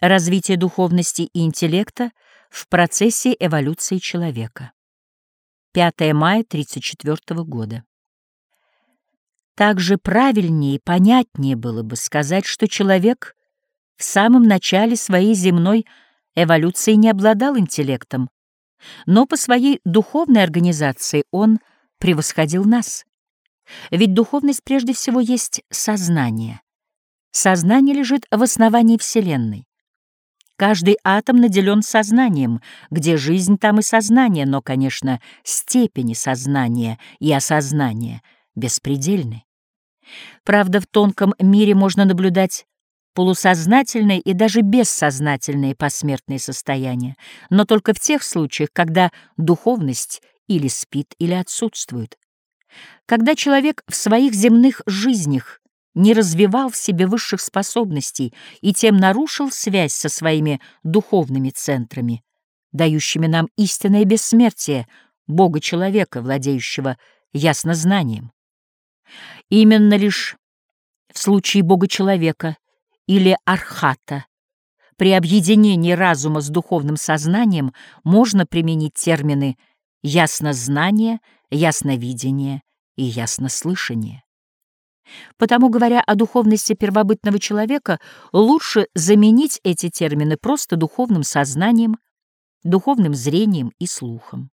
Развитие духовности и интеллекта в процессе эволюции человека. 5 мая 1934 года. Также правильнее и понятнее было бы сказать, что человек в самом начале своей земной эволюции не обладал интеллектом, но по своей духовной организации он превосходил нас. Ведь духовность прежде всего есть сознание. Сознание лежит в основании Вселенной. Каждый атом наделен сознанием, где жизнь, там и сознание, но, конечно, степени сознания и осознания беспредельны. Правда, в тонком мире можно наблюдать полусознательные и даже бессознательные посмертные состояния, но только в тех случаях, когда духовность или спит, или отсутствует. Когда человек в своих земных жизнях не развивал в себе высших способностей и тем нарушил связь со своими духовными центрами, дающими нам истинное бессмертие Бога-человека, владеющего яснознанием. Именно лишь в случае Бога-человека или архата при объединении разума с духовным сознанием можно применить термины яснознание, ясновидение и яснослышание. Потому, говоря о духовности первобытного человека, лучше заменить эти термины просто духовным сознанием, духовным зрением и слухом.